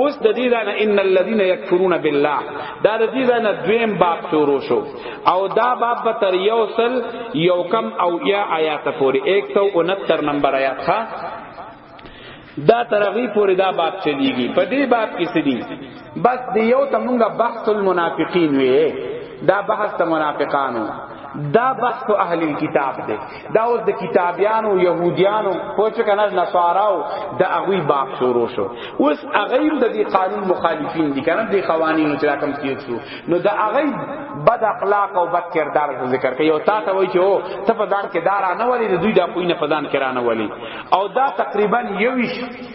اوس د دې ځای ان الذين يكفرون بالله دا د دې ځای دویم باب شروع شو او دا باب به تر یو سل یو کم او یا آیات پورې 169 نمبر آیات ښا دا ترغی پورې دا باب چلیږي په دې باب کې سړي بس د یو تمونګه بحث المنافقین وی دا بحث د منافقانو دا بحث په اهل کتاب دی دا اوس د کتابیانو يهوديانو پوهچ کنه نصاراو د اغوی باب شروع شو اوس اغیم د دې قانون مخالفین دي کنه د قوانینو چې راکم کیږي شو نو د اغی بد اخلاق او بد کردار ذکر کوي او تا ته وایي چې او ته په ځان کې دارا نه ولې دوی دا کوی نه په ځان کې را نه ولې او دا تقریبا یوش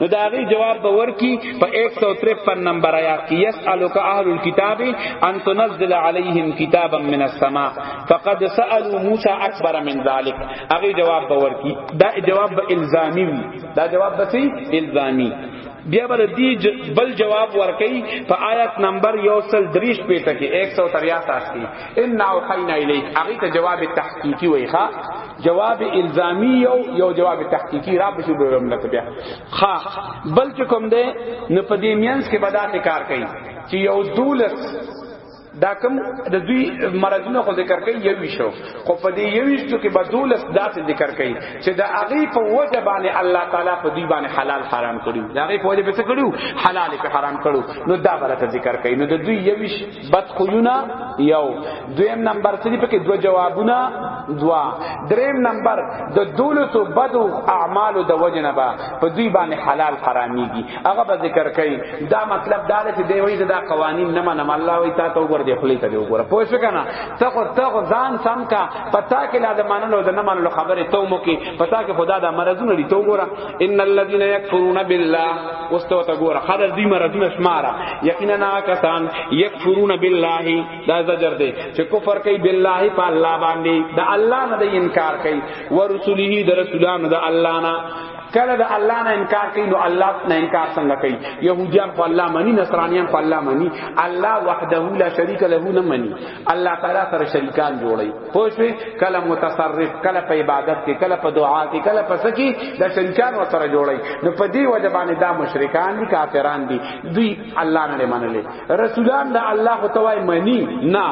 نو دا غي جواب به ورکی په 153 نمبر آیات کې یسالک اهل الكتاب ان تنزل عليهم كتابا من السماء فقد سالوا موسى اكبر من ذلك هغه جواب به ورکی دا جواب به الزامی وي دا جواب به سي الزامی بیا بر دی بل جواب ورکی په آیت نمبر یوسل دریش پیټه کې 163 کې ان اوحینا الیک هغه ته جواب تحقیقی وای ښا جواب الزامی یو یو جواب تحقیقی را بشو به هم لته بیا خا بل چې کوم ده نو په دې مینس کې بداته کار کوي چې یو دولس دا کوم د دوی مرزونه خو ذکر کوي یو ویشو خو په دې یو ویشو کې بدولس داسې ذکر کوي چې د هغه په وجه باندې الله تعالی په دې باندې حلال حرام کړو دا هغه په وجه به څه کړو حلال په حرام کړو نو دا برته ذکر کوي نو د دوی یو ویش بد خویونه یو دویم نمبر سری پکې دو جوابونه دوا دریم نمبر د دولتو بدو اعمالو د وجنه با په دوی باندې حلال حرامیږي هغه به ذکر کوي دا مطلب دا دی دی وی دا قوانین نه منم الله وی تا ته وګور دی خلی ته وګور پوه شو کنه ته خو ته خو ځان سم کا پتا کې لا د منلو د نه منلو خبره ته مو کې پتا کې خدا دا مرزونه لري ته وګور ان الذين يكفرون بالله اوس ته ته ګوره خدای دې مرزونه شماره یقینا نا کسان یکفرون بالله دا زجر دی چې کفر کوي بالله په الله باندې دا الله نه د انکار کوي ورسوله د رسولانو د الله نه کله د الله نه انکار کوي نو الله نه انکار څنګه کوي يهوديان خو الله مني نصرانيان خو الله مني الله وحده لا شريک له نه مني الله تعالی سره شریکان جوړي پوه شئ کله متصرف کله په عبادت کې کله په دعا کې کله په سکی د شریکان و سره جوړي نو په دې وجه باندې دا مشرکان دي کافران دي دوی الله نه منلې رسولان د الله خو توای منی نه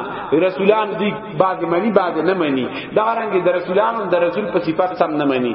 رسولان دوی بعد منی بعد نه منی دا رنګ د رسولانو د رسول په صفات سم نه منی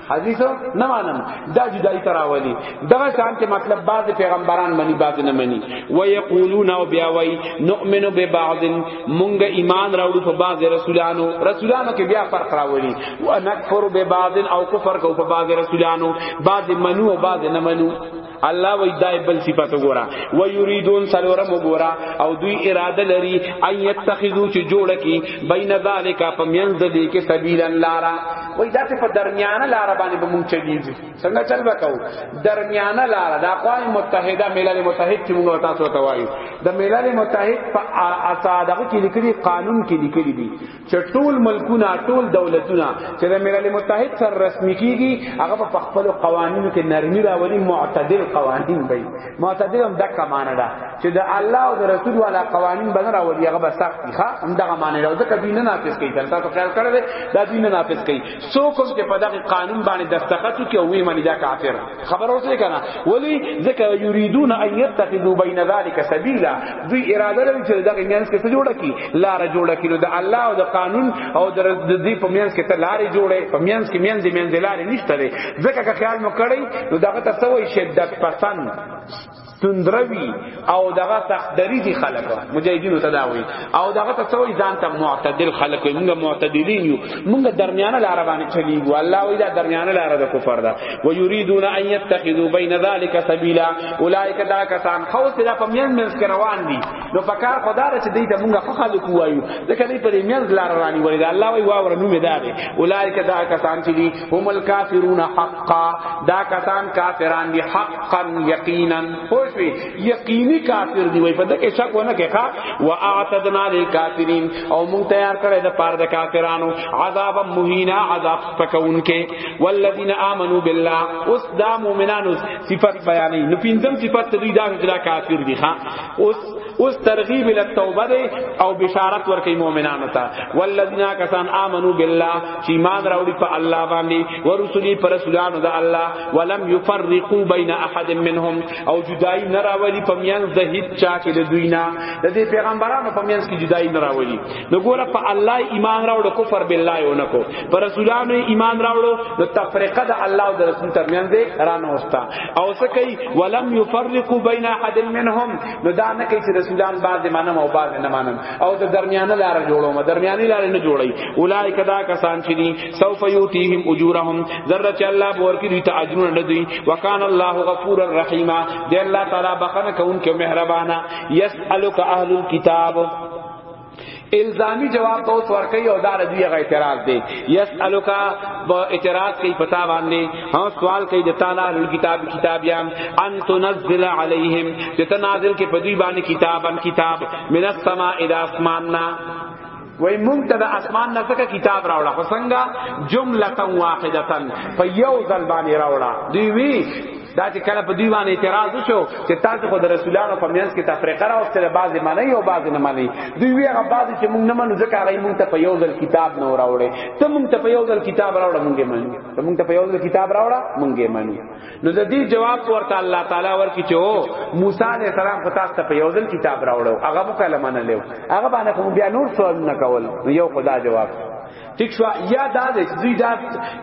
حدیث نه مانم دا جدای تراولی دغه شان ته مطلب بعض پیغمبران منی بعض نه منی و یقولون او بیا وای نؤمن ببعض مونږ ایمان راوړو په بعض رسولانو رسولانو کې بیا فرق راوړي و نکفر ببعض او کفر کو په بعض رسولانو بعض منو او بعض نه منو الله وی دای بل صفات وګورا و یریدون سلورم وګورا او دوی اراده لري ان یتخذو چې جوړ کی بین ذالک پمینز دې کې سبیل لارا وای دا په درمیانه لار باندې به مونږ چلیږي څنګه چل وکاو درمیانه لار د اقوام متحده ملل متحد چې موږ تاسو ته وایو د ملل متحد په اساده کې لیکلي قانون کې لیکلي دي چې ټول ملکونه ټول دولتونه چې د ملل متحد سره رسمي کیږي هغه په خپل قوانینو کې نرمي راولي معتدل قوانین وي معتدل هم دغه معنی ده چې د الله او د رسول والا قوانین بنه راولي هغه به سخت ښه هم دغه معنی ده ځکه دین نه نافذ کوي تاسو خیال کړی دا دین نه نافذ کوي څوک هم چې په دغه قانون باندې دستخط وکړي او وی منی دا کافر خبر اوسه کنه ولی ځکه یریدون ان یتخذوا بین ذلک سبیلا دوی اراده لري چې دغه مینس کې څه جوړه کی لار جوړه کی نو د الله او د قانون او د دې په مینس کې ته لار جوړه په مینس کې مینس مینس لار نشته ځکه که خیال مو کړی نو دغه ته څه وایي شدت پسند تندروی او دغه تخدری دي خلک مجاهدینو ته دا وی او دغه ته څوی ځان ته معتدل خلک موږ معتدلین یو موږ درمیانه لار باندې چلیږو الله وی دا درمیانه لار د کفر ده و یریدون ان یتخذوا بین ذلک سبیلا اولئک دا کسان خو سره په میان منځ کې روان دي نو په کار خدا را چې دې ته موږ خلک وایو ځکه دې په میان لار رواني ولی دا الله وی واور نو مې دا دي اولئک دا کسان چې هم الکافرون حقا دا کسان کافران دی حقا یقینا خوشوی یقینی کافر دی وای په دغه شک ونه کې ښا واعتدنا للکافرین او مون تیار کړی د پاره د کافرانو عذاب مهینا عذاب تکون کې والذین آمنو بالله اوس دا مؤمنانو صفات بیانې نو پینځم صفات دوی دا چې کافر دی ښا اوس اوس ترغیب ال توبه دی او بشارت ورکړي مؤمنانو ته والذین کسان امنو بالله چې ایمان راوړي په الله باندې ورسولي پر رسولانو د الله ولم یفرقوا بین احد منهم او جدای نه راولي په میان د هیڅ چا کې د دوی نه د دې پیغمبرانو په میان کې جدای نه راولي نو ګوره په الله ایمان راوړو کفر بالله یو نه کو پر رسولانو ایمان راوړو نو تفریقه د الله او د رسول ترمن دې رانه وستا او څه کوي ولم یفرقوا بین احد منهم نو دا نه کوي چې رسولان بعد منم او بعد نه منم او د درمیانه لار جوړوم درمیاني لار نه جوړي اولایک دا کسان چې دي سوف یوتیهم اجورهم ذره چې الله ورکی دوی ته اجرونه نه دوی وکان الله غفور الرحیم دی الله تعالی بخنه کوونکی مهربانا یسالک اهل الكتاب الزامی جواب به اوس ورکي او دا ردی غ اعتراض دی یسالک با اعتراض کوي پتا باندې ها سوال کوي د تعالی ال کتاب کتاب یا ان تنزل علیہم چې تنازل کې پدوی باندې کتابن کتاب من السماء الى اسماننا وای مونږ ته د اسمان نه څخه کتاب راوړه خو څنګه جمله واحده په یو ځل باندې راوړه دی وی دا چې کله په دوی باندې اعتراض وشو چې تاسو خو د رسولانو په میانس کې تفریقه راوستله بعضې منئ او بعضې نه منئ دوی وی هغه بعضې چې موږ نه منو ځکه هغوی موږ ته په یو ځل کتاب نه راوړی ته موږ ته په یو ځل کتاب راوړه موږ یې منو ته موږ ته په یو ځل کتاب راوړه موږ یې منو نو د دې جواب ورته الله تعالی ورکړي چې او موسی علیه السلام خو تاسو ته په یو ځل کتاب راوړو هغه مو کله منلو هغه باندې کوم بیا نور سوال نه کول یو خدا جواب ټیک شو یا دا د دوی دا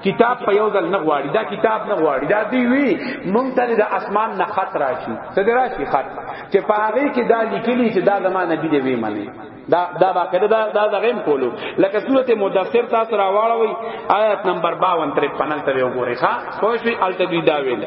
کتاب په یو ځل نه غواړي دا کتاب نه غواړي دا دی وی مونږ ته د اسمان نه خط راشي څه دی راشي خط چې په هغه کې دا لیکلی چې دا زمانه دی دی وی منی دا دا باقاعده دا دا دغم کولو لکه سورته مدثر تاسو راواړوي آیت نمبر 52 تر پنل ته وګورئ ښا خوشي التبی دا ویل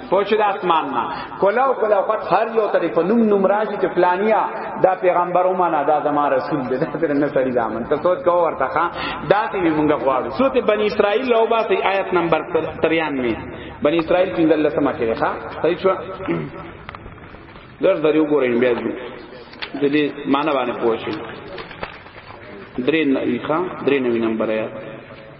پوچ د اسمان نه کلاو کلاو خط هر یو تری په نوم نوم راځي چې فلانیا دا پیغمبر او معنا دا زما رسول دی دا تر نه سړي دامن ته سوچ کو ورته ښا دا تی موږ غواړو سوت بنی اسرائیل لو با سی آیت نمبر 93 بنی اسرائیل څنګه الله سم کړي ښا صحیح شو درس دریو ګورین بیا دې دې معنا باندې پوښی درې نه ښا درې نوې نمبر آیات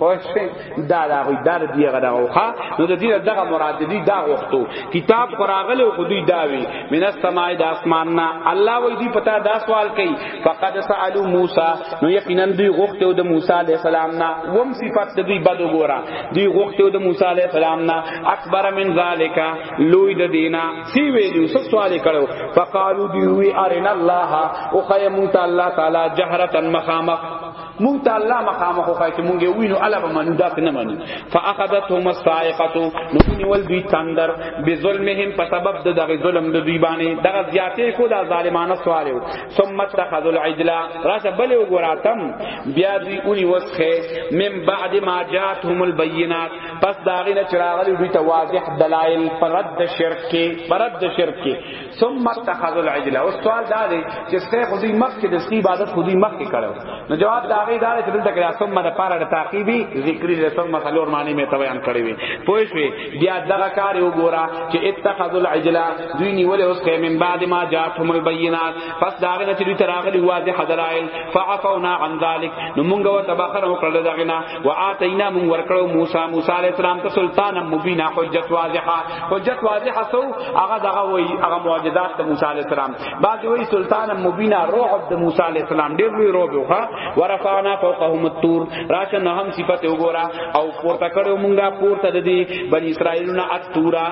پښه دا دا غوی در دی غدا اوخه نو د دې دغه مراد دی دا وختو کتاب قراغله او خدای داوی من السماء د اسماننا الله وی دی پتا دا سوال کوي فقد سالو موسی نو یقینا دی غوخته د موسی علی السلام نا وم صفات د دوی بدو ګورا دی غوخته د موسی علی السلام نا اکبر من ذالک لوی د دینا سی ویلو سب سوال کړو فقالو دی وی ارنا الله او خیمون تعالی تعالی جهرتن مخامخ مونږ ته الله مخامخ خو چې مونږ یې وینو الله به منو دا نه منو فاخذتهم الصاعقه نو نیول دوی تندر بظلمهم په سبب د دغه ظلم د دوی باندې دغه زیاتې کو دا ظالمانه سوالو ثم اتخذوا العجل راشه بل وګوراتم بیا دوی اونی وسخه من بعد ما جاتهم البينات پس داغه نه چراغلی دوی ته واضح دلائل پرد شرک کې پرد شرک کې ثم اتخذوا العجل او سوال دا دی چې سه خو دې مخ کې د سخی عبادت خو دې مخ کې کړو نو جواب دا غي دا چې دلته کړه ثم د پاره د تعقیبی ذکری له ثم څلور معنی می ته بیان کړی وي پوه شوي بیا دغه کار یو ګورا چې اتخذوا العجل دوی نیول اوس کې من بعد ما جاتهم البینات پس دا غي چې دوی تراغلی واضح دلایل فعفونا عن ذلک نو مونږ وتبخر وکړل دغه نه واتینا من ورکړو موسی موسی علی السلام ته سلطان مبین حجت واضحه حجت واضحه سو هغه دغه وی هغه معجزات ته موسی علی السلام بعد وی سلطان مبین روح د موسی علی السلام ډیر لوی روح وها ورفعنا فوقهم الطور راشه نه هم صفت وګورا او پورته کړو مونږه پورته د دې بنی اسرائیل نه اتورا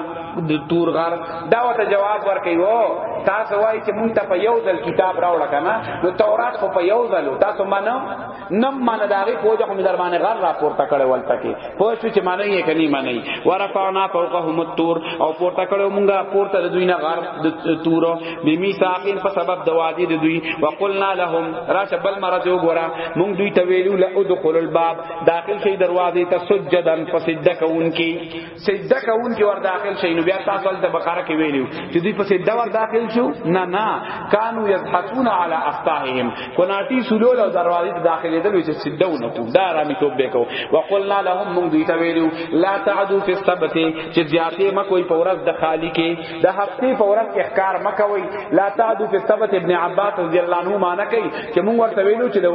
د تور غر دا وته جواب ورکړي وو تاسو وایي چې مونږ ته په یو ځل کتاب راوړل کنه نو تورات خو په یو ځل تاسو منو نم من داغه پوجا هم در باندې غر را پورته کړي ولته کې پوه شو چې معنی یې کني معنی ورفعنا فوقهم الطور او پورته کړو مونږه پورته د دوی نه غر د تور به می ساقین په سبب د وادي د دوی وقلنا لهم راشه بل مرض وګورا مونږ دوی ته ویلو لا ادخل الباب داخل شي دروازې ته سجدن فسجد کوونکی سجده کوونکی ور داخل شي نو بیا تاسو ته بقره کې ویلو چې دوی په سجده ور داخل شو نه نه کانو یضحکون علی افتاهم کناتی سلول او دروازې ته داخلې دل چې سجده ونه کو دا را می توب وکاو وقلنا لهم من دوی ته ویلو لا تعدو فی السبت چې زیاتې مکوې په ورځ د خالی کې د هفته په ورځ احکار مکوي لا تعدو فی السبت ابن عباس رضی الله عنه معنی کوي چې مونږ ورته ویلو چې د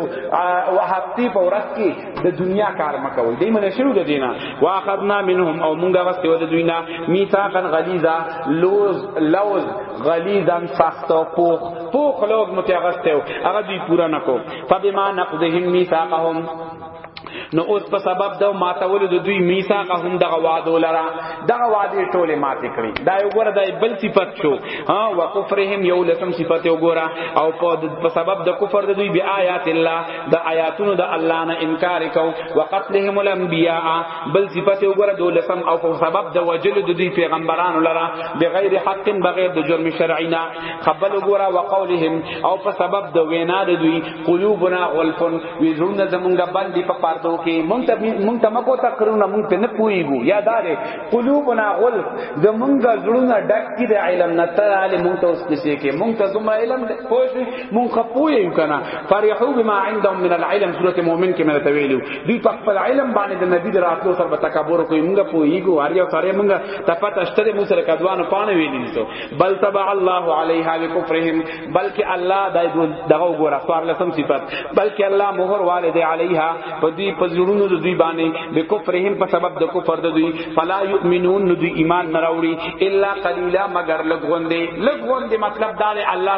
هفته په ورځ کې د دنیا کار مکوي دای منه شروع د دینا واخذنا منهم او مونږه واستو د دوینا میثاقا غلیظا لوز لوز غلیظا سخت او پوخ پوخ لوز متغستو هغه دی پورا نکو فبما نقضهم میثاقهم نو اوس په سبب د ماتول د دوی میثاق هم دغه وعده لرا دغه وعده ټوله مات کړی دا یو ګره د بل صفت شو ها وکفرهم یو لسم صفت یو ګره او په سبب د کفر د دوی بیا آیات الله د آیاتونو د الله نه انکار کو وقتلهم الانبیاء بل صفته وګړه دولسم او په سبب د وجل د دوی پیغمبرانو لره بغیر حق بغیر د جرم شرعینا خبل وګړه وقولهم او په سبب د وینا د دوی قلوبنا غلفن وی زړه زمونږه باندې په پارتو کې مونږ ته مونږ ته مکو تقرونه مونږ ته نه پویګو یادار قلوبنا غلف زمونږه زړه ډک کی د علم نه تعالی مونږ ته اوس کیسه کې مونږ ته زما علم پوښ مون خپو یو کنه فرحو بما عندهم من العلم سوره مؤمن کې مې تویلو دوی په خپل علم باندې د نبی دراتلو سره تکبر کوي مونږ په یګو هر یو سره مونږ ته پته شته مو سره کدوانو پانه ویلی دي بل تبع الله علیها بکفرهم بلکې الله دای دغه وګوره فار لسم صفات بلکې الله مہر والد علیها په دوی په زړونو د دوی باندې بکفرهم په سبب د کفر د دوی فلا یؤمنون دوی ایمان نه راوړي الا قلیلا مگر لګوندې لګوندې مطلب دا الله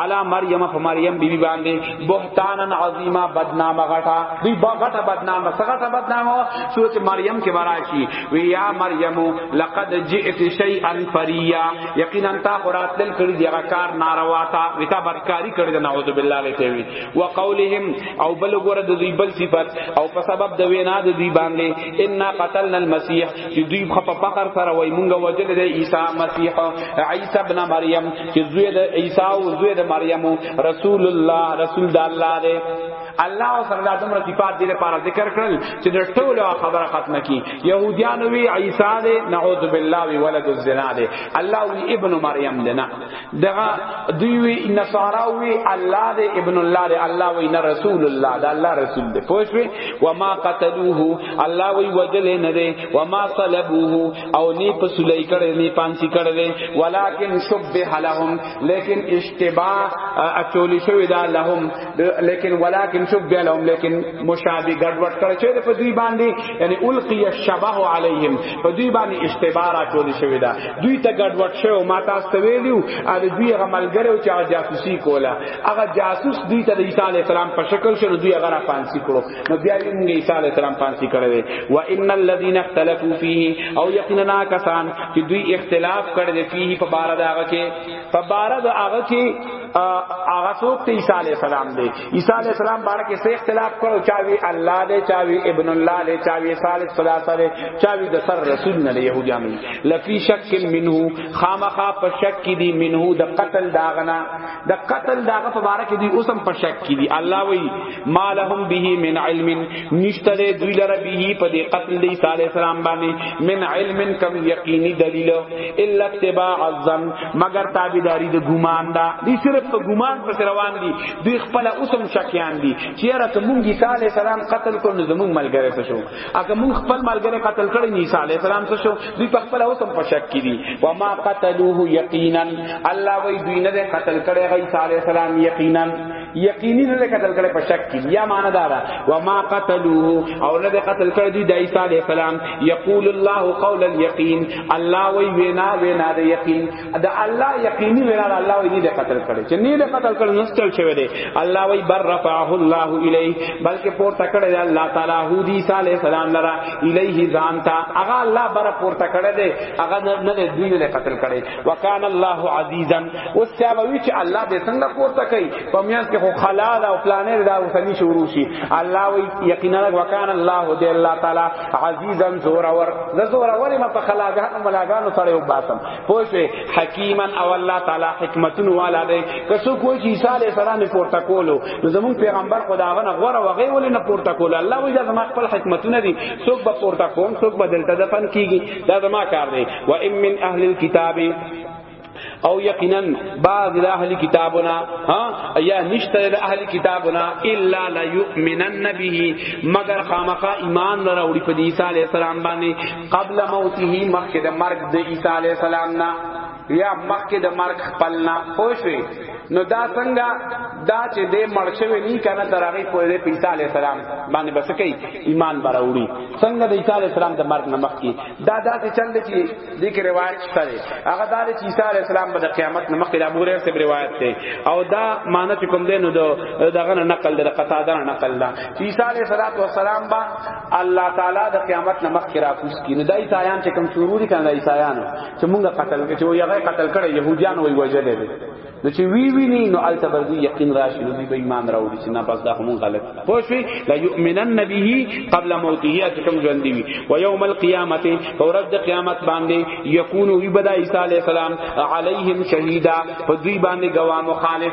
علا مریم په مریم بیبي باندې بهتانن عظیما بدنامه غټا دی غټه بدنامه څنګه بدنامه سورته مریم کې وراشي وی یا مریم لقد جئت شیئا فریا یقینا تا قرات دل کړي دی کار ناروا تا وتا بدکاری کړي دی نعوذ بالله لته وی وقولهم او بل ګره د دوی بل صفات او په سبب د وینا د دوی باندې ان قتلنا المسيح چې دوی په فقر سره وای مونږ وجل د عیسی مسیح عیسی ابن مریم چې زوی د عیسی او زوی د مریم رسول الله رسول د الله دی الله او سره د عمر صفات دې لپاره ذکر کړل چې د ټولو خبره ختمه کی يهوديان وی عيسى دې نعوذ بالله ولد الزنا دې الله وی ابن مريم دې نه دغه دوی وی نصارا وی الله دې ابن الله دې الله وی نه رسول الله دا الله رسول دې پوښوي و ما قتلوه الله وی وجل نه دې و ما صلبوه او نی په سلی کړه نی پانسی کړه دې ولکن شبه لهم لیکن اشتباه اچول شوی دا لهم لیکن ولکن شبه لهم لیکن مشابه ګډوډ کړ چې په دوی باندې یعنی القی الشبه علیهم په دوی باندې استبارا چول شوی دا دوی ته ګډوډ شو ما تاسو ته ویلو ا دوی هغه ملګرو چې هغه جاسوسي کوله هغه جاسوس دوی ته د عیسی علی السلام په شکل شنو دوی هغه را پانسی کړو نو بیا یې موږ عیسی علی السلام پانسی کړو و ان الذين اختلفوا فيه او یقینا کسان چې دوی اختلاف کړل فيه په بار دا هغه کې په بار دا هغه کې هغه څوک ته عیسی علی السلام دی عیسی علی السلام باره کې څه اختلاف کړو چا وی الله دی چا وی ابن الله دی چا وی ثالث ثلاثه دی چا وی د سر رسول نه يهوديان لفي شک منه خامخا په شک کې دی منه د قتل داغنا د قتل داغه په باره کې دی اوسم په شک کې دی الله وی ما لهم به من علم نشته دی دوی لره به په دې قتل دی صلی الله علیه وسلم باندې من علم کم یقینی دلیل الا اتباع الظن مگر تابعداری د ګمان دا دی صرف په ګمان پر روان دي دوی خپل اوسم شکیان دي چې را ته مونږ صلی الله علیه وسلم قتل کړو نو زمونږ ملګری څه شو اګه مونږ خپل ملګری قتل کړی نه صلی الله علیه وسلم څه شو دوی په خپل اوسم په شک کې دي و ما قتلوه یقینا الله وی دوی نه قتل کړی غی صلی الله علیه وسلم یقینا یقینی نه ده قتل کړي په شک کې یا معنی دا ده و ما قتلوه او نه ده قتل کړي دوی د عیسی علی السلام یقول الله قول اليقین الله وی وینا وینا د یقین دا الله یقینی وینا دا الله وی نه ده قتل کړي چې نه ده قتل کړي نستل شوی دی الله وی بر رفعه الله الیه بلکې پورته کړي دی الله تعالی هو دی عیسی علی السلام لرا الیه ځان تا هغه الله بر پورته کړي دی هغه نه ده دوی نه قتل کړي وکان الله عزیزا اوس چا به وی چې الله دې څنګه پورته کوي په میاس کې خو خلال او پلانې دا وسنی شروع شي الله وی یقینا وکان الله دې الله تعالی عزیزا زور اور د زور اور ما په خلاګان او ملاګانو سره یو باسم پوښې حکیما او الله تعالی حکمتون والا دې کسو کوی چې عیسی علیہ السلام پورته کولو نو زمون پیغمبر خداغه غره وغه ولې نه پورته کول الله وی دا زما خپل حکمتونه دي څوک به پورته کوم څوک بدلته دفن کیږي دا زما کار دی و ان من اهل الكتاب او یقینا بعض اهل کتابنا ها یا نشته اهل کتابنا الا لا یؤمنن به مگر خامخا ایمان نه راوړي په عیسی علی السلام باندې قبل موته مخکې د مرګ د عیسی علی السلام نه یا مخکې د مرګ خپل نه پوښوي نو دا څنګه دا چې دې مرشوي نه کنه ترغه په دې عیسی علی السلام باندې بس کوي ایمان براوړي څنګه د عیسی علی السلام د مرګ نه مخکې دا داسې چل دي چې دې کې روایت شته هغه دا چې عیسی علی السلام به د قیامت نه مخکې د ابو هريره څخه روایت ده او دا معنی چې کوم دې نو دغه نقل ده قطاده نقل ده چې عیسی علی السلام با الله تعالی د قیامت نه مخکې راکوس کینه دای تایان چې کوم شروع دي کنه عیسایانو چې مونږه قتل کې چې یو قتل کړي يهوديان وي وجل دي نو چې وی ویني نو الته بردي یقین راشي نو دی به ایمان راوړي چې نه بس دا هم غلط پوه شئ لا یؤمنن به قبل موته چې کوم ژوند دی و یوم القیامت فورت د قیامت باندې یکون وی بدا عیسی علی السلام علیهم شهیدا په دوی باندې گواه مخالف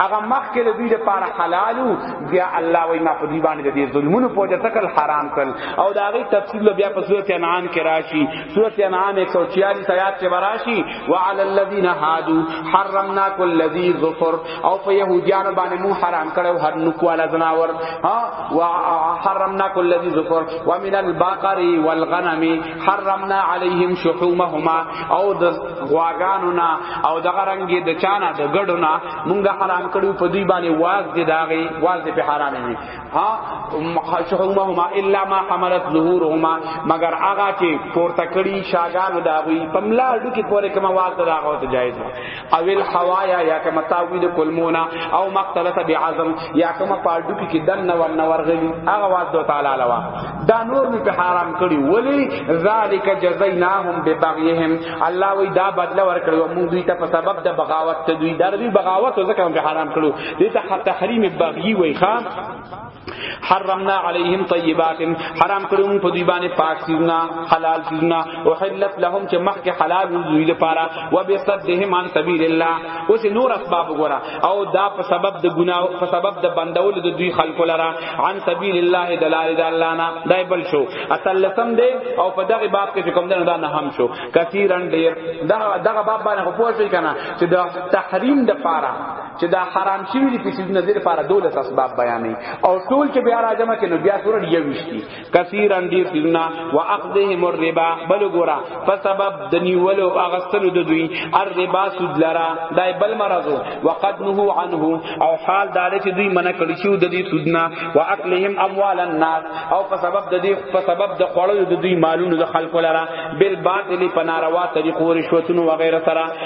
هغه مخ کې د دوی لپاره حلالو بیا الله وای ما په دې باندې د دې ظلمونو په وجه تکل حرام کړ او دا غي تفصیل بیا په سورته انعام کې راشي سورته انعام 146 آیات کې راشي وعلى الذين هادوا حرمنا كل ذي ظفر او په يهوديان باندې مو حرام کړو هر نکواله زناور ها وحرمنا كل ذي ظفر ومن البقر والغنم حرمنا علیهم شحومهما او د غواګانو نا او د غرنګي د چانا د ګډو نا مونږه حرام کړو په دوی باندې واز دي داغي واز دي په حرام نه ها شحومهما الا ما حملت ظهورهما مگر هغه چې پورته کړي شاګانو داغي پملا ډو کې پوره کما واز داغه ته جایز او الحوایا یا کما تاویل کلمونا او مختلط بعظم یا کما پاډو کی دن نور نور غلی هغه واد تعالی لوا دا نور می په حرام کړي ولی ذالک جزایناهم ببغیهم الله وی دا بدل ور کړو موږ دوی ته په سبب د بغاوت ته دوی در دوی بغاوت ځکه په حرام کړو دې ته تحریم بغی وی خان حرمنا علیهم طیبات حرام کړو موږ په دوی باندې پاک سیزنا حلال سیزنا او حلت لهم چې مخکې حلال وو دوی لپاره و به صدهم عن سبیل الله اوس نور اسباب وګوره او دا په سبب د ګناه په سبب د بندول د دوی خلق لرا عن سبیل الله دلال د الله نه دای بل شو اتلسم دی او په دغه باب کې کوم دا نه هم شو کثیرن ډیر دغه دغه باب باندې خو پوه شئ کنه چې د تحریم د پاره چې دا حرام شوی دی چې د نظر لپاره دولت اسباب بیانې او ټول چې بیا راځم کې نو بیا سور دی وشتي کثیر اندیر تینا واخذهم الربا بل ګورا په سبب د نیولو اغستلو د دوی الربا سود لرا دای بل مرزو وقد نهو عنه او حال دار چې دوی منع کړی شو د دې سودنا واکلهم اموال الناس او په سبب د دې په سبب د خوړو د دوی مالونو د خلکو لرا بل باطل په ناروا طریقو رشوتونو وغیرہ سره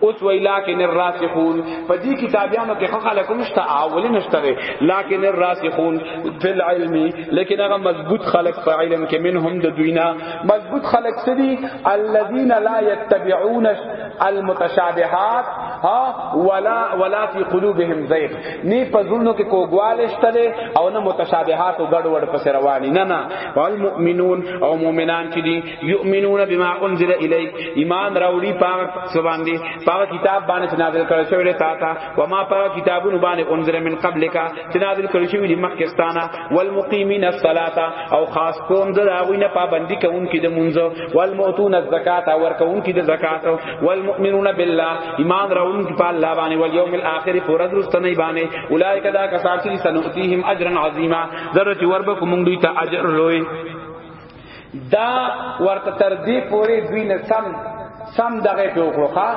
اوس وی لکن الراسخون په دې کتابیانو کې خلک خلک مشته اولی نشته لکن الراسخون فی العلم لیکن هغه مضبوط خلق په علم کې منهم د دوینا مضبوط خلق سدي الذين لا يتبعون المتشابهات ها ولا ولا في قلوبهم زيغ نه پزونو کې کوګوال شته او نه متشابهات او ګډوډ پس رواني نه نه والمؤمنون او مؤمنان چې دي یؤمنون بما انزل الیک ایمان راوړي پاک سبحان دی پاک کتاب باندې چې نازل کړی شوی تا تا و ما پاک کتابونه باندې انزل من قبلک چې نازل کړی شوی دی مخکستانه والمقیمین الصلاۃ او خاص کوم د راوی نه پابندی کوونکې د منځو والمؤتون الزکات او ورکوونکې د زکات والمؤمنون بالله ایمان راوړي په الله باندې ول یوم الاخر فرض رستنی باندې اولایک دا کسان چې سنؤتیهم اجرا عظیما ذره وربکم دوی ته اجر لوی دا ورته تر دې پورې دوی نه سم سم دغه په وکړه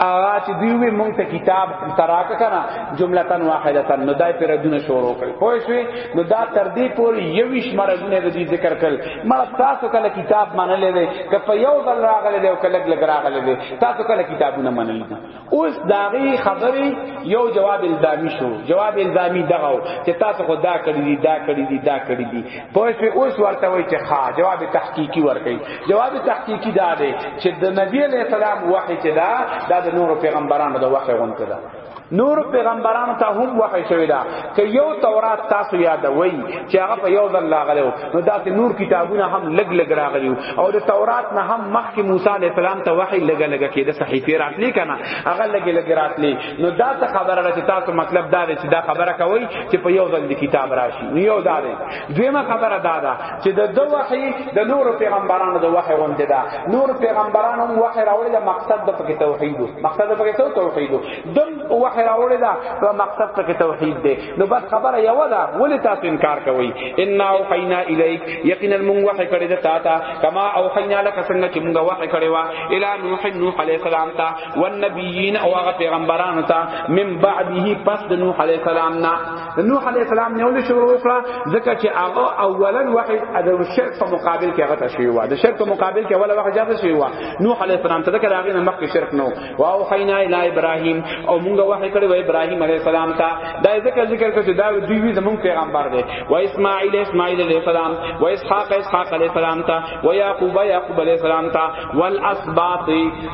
هغه چې دوی وی مونږ ته کتاب تراک کنا جملتن واحدتن نو دای پر دونه شروع کړ پوه شو نو دا تر دې پورې یویش مرزونه د دې ذکر کړ ما تاسو کله کتاب منلې وې کپ یو ځل راغلې دی او کله لګ راغلې دی تاسو کله کتابونه منلې اوس داغي خبري یو جواب الزامی شو جواب الزامی دغه چې تاسو خو دا کړی دي دا کړی دي دا کړی دي پوه شو اوس ورته وای چې ها جواب تحقیقی ورکړي جواب تحقیقی دا دی چې د نبی علی السلام وحی چې دا د نور پیغمبرانو د وحی غونته ده نور پیغمبرانو ته هم وحی شوی دا که یو تورات تاسو یادوي چې هغه په یو ځل راغلی و نو داسې نور کتابونه هم لګ لګ راغلی او د تورات نه هم مخکې موسی علیه السلام ته وحی لګ لګ کېده صحیفې راتلی کنه هغه لګ لګ راتلی نو دا څه خبره ده چې تاسو مطلب دا دی چې دا خبره کوي چې په یو ځل د کتاب راشي نو یو دا دی دویمه خبره دا ده چې د دو وحی د نور پیغمبرانو د وحی غونډه ده نور پیغمبرانو هم وحی راوړل د مقصد د پکې توحید مقصد د پکې توحید دم وحی راوړل دا مقصد پکې توحید دی نو بس خبره یو ده ولې تاسو انکار کوئ ان او حینا الیک یقینا موږ وحی کړی د تا ته کما او حینا لک څنګه چې موږ وحی کړی وا الی نوح نوح علی السلام ته والنبیین او هغه پیغمبرانو ته من بعده پس د نوح علی السلام نه نوح علی السلام نه ولې شروع وکړه ځکه چې هغه اولا وحی د شرک په مقابل کې هغه تشویوا د شرک په مقابل کې اوله وحی جاته شوی وا نوح علی السلام ته دا هغه نه مخکې شرک نو واوحینا الی ابراهیم او موږ وحی کړی و ابراهیم علیه السلام ته دا ذکر ذکر کړي دا دوی وی زمون پیغمبر دی و اسماعیل اسماعیل علیه السلام و اسحاق اسحاق علیه السلام ته و یعقوب یعقوب علیه السلام ته والاسباط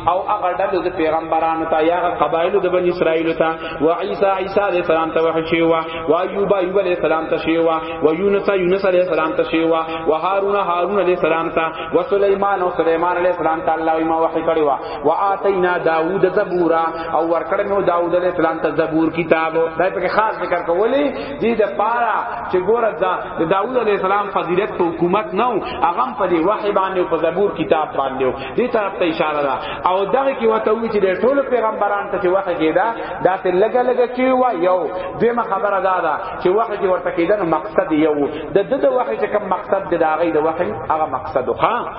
او هغه ډلو د پیغمبرانو ته یا قبایل د بنی اسرائیل ته و عیسی عیسی علیه السلام ته وحی شی و و ایوب ایوب علیه السلام ته شی و و یونس یونس علیه السلام ته شی و و هارون هارون علیه السلام ته و سلیمان او سلیمان علیه السلام ته الله ما وحی کړی و واتینا داوود زبورا او ورکړ نو داوود علیہ السلام ته زبور کتاب دا په خاص ذکر کولی دی د پارا چې ګوره دا د داوود علیہ السلام فضیلت په حکومت نو هغه په دی وحی باندې په زبور کتاب باندې دی طرف ته اشاره ده او دغه کې وته وی چې د ټولو پیغمبرانو ته وحی کیدا دا ته لګه لګه کی و یو دیمه خبره دا ده چې وحی کې ورته کیدنه مقصد یو د د وحی چې کوم مقصد دی دا غي د وحی هغه مقصد خو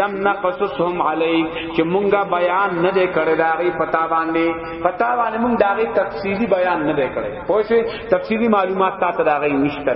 لم نقصصهم علیک چې مونږه بیان نه دی کړی دا غي پتا باندې پتا باندې مونږ دا غي تفصیلی بیان نه دی کړی خو شي تفصیلی معلومات تا ته دا غي نشته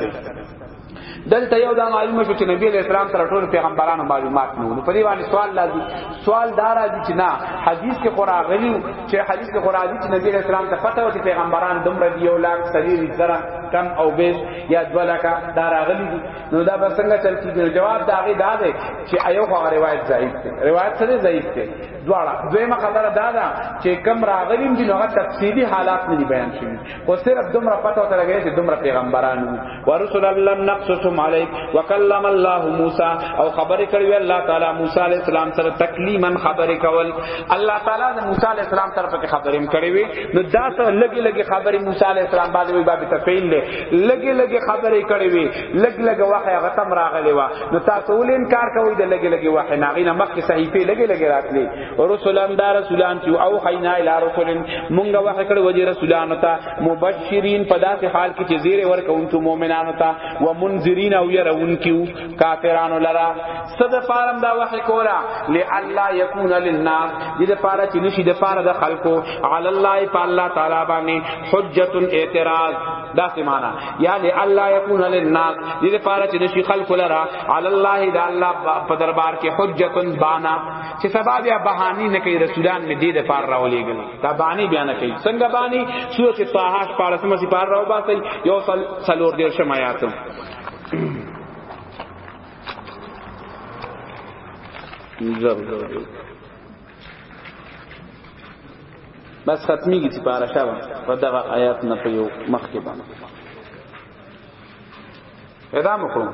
دلته یو دا معلومه شو چې نبی علیہ السلام تر ټولو پیغمبرانو معلومات نه ونه په دې باندې سوال لازم سوال دار دي چې نه حدیث کې قران غلی چې حدیث کې قران دي چې نبی علیہ السلام ته پته و چې پیغمبران دومره دی یو لاک سلیری زره کم او بیش یا دولکا دار غلی دي نو دا به څنګه چل کیږي جواب دا غي دا دی چې ایو خو روایت ضعیف دی روایت سره ضعیف دی دواړه دویمه خبره دا ده چې کم راغلیم دي نو هغه تفصیلی حالات نه بیان شوی او صرف دومره پته وته لګی چې دومره پیغمبرانو ورسول الله نقصهم علیک وکلم الله موسی او خبرې کړې وی الله تعالی موسی علی السلام سره تکلیما خبرې کول الله تعالی د موسی علی السلام طرف کې خبرې کړې وی نو دا څه لګي لګي خبرې موسی علی السلام باندې وی باب تفیل لګي لګي خبرې کړې وي لګ لګ وحی غتم راغلی وا نو تاسو ول انکار کوئ د لګي لګي وحی ناغي نه مخکې صحیفه لګي لګي راتلی رسولان دا رسولان چې او حینا الی رسولن مونږه وحی کړو وجه رسولان ته مبشرین په داسې حال کې چې زیر ورکوونکو مؤمنانو ته و منذرین او يرونکو کافرانو لرا صد فارم دا وحی کولا لالا یکون للناس دې لپاره چې نشي د پاره د خلکو علی الله تعالی باندې حجت اعتراض دا سمانا یا لالا یکون للناس دې لپاره چې نشي خلق لرا علی الله دا الله په دربار کې حجت بانا چې سبا بیا بهانی نه کوي رسولان می دې د پار راولېګل دا بانی بیا نه کوي څنګه بانی سورته طه 14 مې پار راو باسي یو سل سلور دیر شمایاتم زب زب بس ختمیږي چې پاره شوه په دغه آیات نه په یو مخ کې باندې اعدام وکړو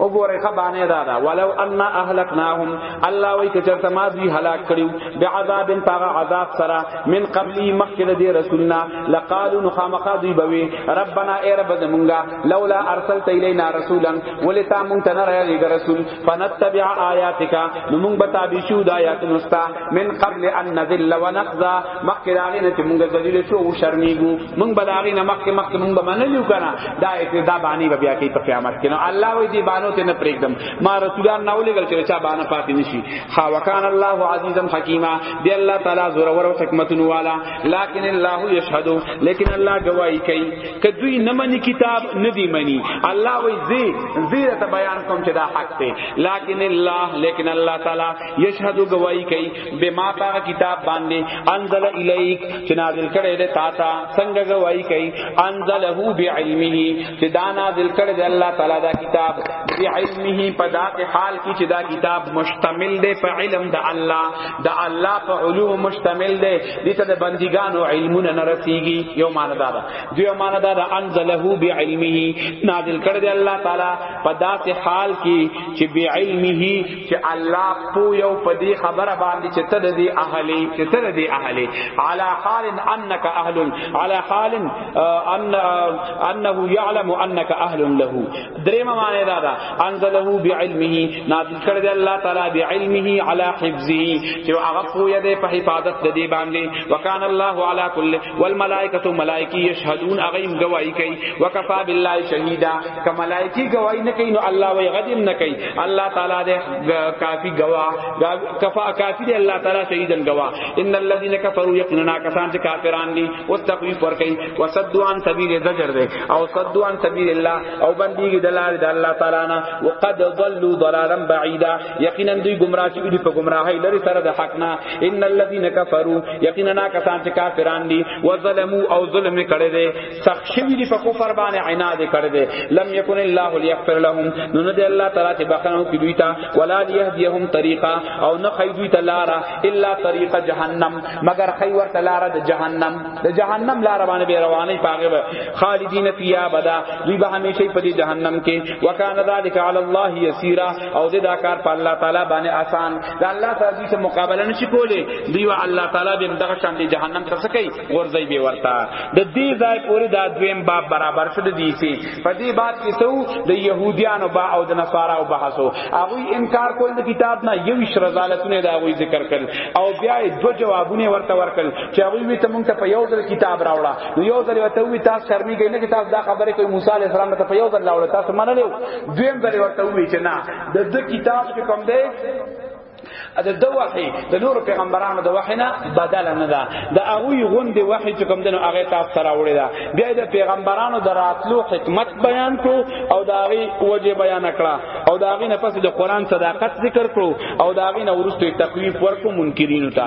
وګوره خبانه دا دا ولو ان اهلکناهم الله وای کچرته ما دوی هلاک کړیو بعذاب طغى عذاب سرا من قبلی مخکې دی رسولنا لقالوا نخامقا دوی بوي ربنا اے رب زمونږه لولا ارسلت الینا رسولا ولتا مونږ ته نه راغی رسول فنتبع آیاتک نو موږ به تابع شو د آیاتونو ستا من قبل ان نذل ونخزا مخکې دا غینه چې موږ ذلیل شو او شرمېږو موږ به دا غینه مخکې مخکې موږ به منلو کنه دا ابتدا باندې به بیا کې په قیامت کې نو الله وې دې بانو ته نه پرېږدم ما رسولان نه ولېګل چې چا باندې پاتې نشي خا وکان الله عزیزا حکیما دی الله تعالی زور ور او حکمت والا لكن الله یشهد لیکن الله گواہی کوي که دوی نه منی کتاب نه دی منی الله وی زی زی ته بیان کوم چې دا حق دی لیکن الله لیکن الله تعالی یشهد گواہی کوي بما پاک کتاب باندې انزل الیک چې نازل کړي دی تا تا څنګه گواہی کوي انزله بعلمه چې دا نازل کړي دی الله تعالی دا کتاب بعلمه په داسې حال کې چې دا کتاب مشتمل دی په علم د الله د الله په علوم مشتمل دی دې ته د بندګانو علمونه نه رسیږي یو معنی دا ده دوی معنی دا ده انزله بعلمه نازل کړ دی الله تعالی په داسې حال کې چې بعلمه چې الله پو یو په دې خبره باندې چې ته دې اهلی چې ته دې اهلی علی حال انک اهل علی حال ان انه يعلم انک اهل له دریم معنی دا دا انزله بعلمه نازل کړ دی الله تعالی بعلمه علی حفظه چې هغه پوهه دی په حفاظت د دی باندې وکانه الله علی کل والملائکه ملائکه یشهدون هغه گواہی کوي وکفا بالله شهیدا ک ملائکه گواہی نه کوي نو الله وی غدم نه کوي الله تعالی دی کافی گواه کفا کافی دی الله تعالی شهیدن گواه ان الذين كفروا یقینا کسان چې کافران دي او تقوی پر کوي وصدوا عن سبيل زجر ده او صدوا عن سبيل الله او بنديږي دلال د الله تعالی نه وقد ضلوا ضلالا بعيدا یقینا دوی گمراه شي دي په گمراهي لري سره د حق نه ان الذين كفروا یقینا کسان چې کافران دي وظلموا او ظلم کړي دي سخت شوی دي په کفر باندې عناد کړي دي لم يكن الله ليغفر لهم نو نه دی الله تعالی چې بخنو کې دوی ته ولا ليهديهم طريقا او نه خي دوی ته لاره الا طريق جهنم مگر خي ورته لاره د جهنم د جهنم لار باندې به روانې پاګه به خالدین فیها بدا دوی به همیشه په دې جهنم کې وکانه ذالک علی الله یسیرا او دې دا کار په الله تعالی باندې آسان دا الله تعالی سره مقابله نشي کولای دی الله تعالی به دغه شان دې جهنم ته سکی ورځي به ورتا د دې ځای پورې دا دویم باب برابر شد دی سي په دې باب کې سو د يهوديانو با او د نصارا او بحثو هغه انکار کول د کتاب نه یو شرزالتونه دا وی ذکر کړ او بیا دو جوابونه ورته ورکړ چې هغه وی ته مونږ ته په یو ځل کتاب راوړه نو یو ځل ورته وی تاسو شرمېږئ نه چې تاسو دا خبره کوي موسی علی السلام ته په یو ځل راوړه تاسو منلې دویم ځل ورته وی چې نه د دې کتاب چې کوم دی د د وحی د نور پیغمبرانو د وحی نه بدل نه ده د هغه غوند وحی چې کوم دنو هغه تاسو سره وړي ده بیا د پیغمبرانو د راتلو حکمت بیان کو او د هغه وجه بیان کړه او د هغه نه پس د قران صداقت ذکر کړو او د هغه نه ورسته تخویف ورکو منکرینو ته